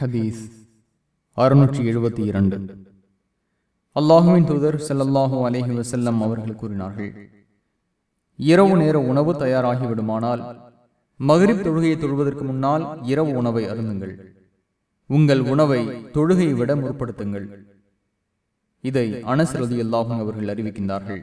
ஹதீஸ் அறுநூற்றி எழுபத்தி இரண்டு. அல்லாஹுவின் தூதர் ஸல்லல்லாஹு அலேஹி வசல்லம் அவர்கள் கூறினார்கள் இரவு நேர உணவு தயாராகிவிடுமானால் மகரிப் தொழுகையை தொழுவதற்கு முன்னால் இரவு உணவை அருந்துங்கள். உங்கள் உணவை தொழுகையை விட முற்படுத்துங்கள். இதை அனஸ் அல்லாஹும் அவர்கள் அறிவிக்கின்றார்கள்.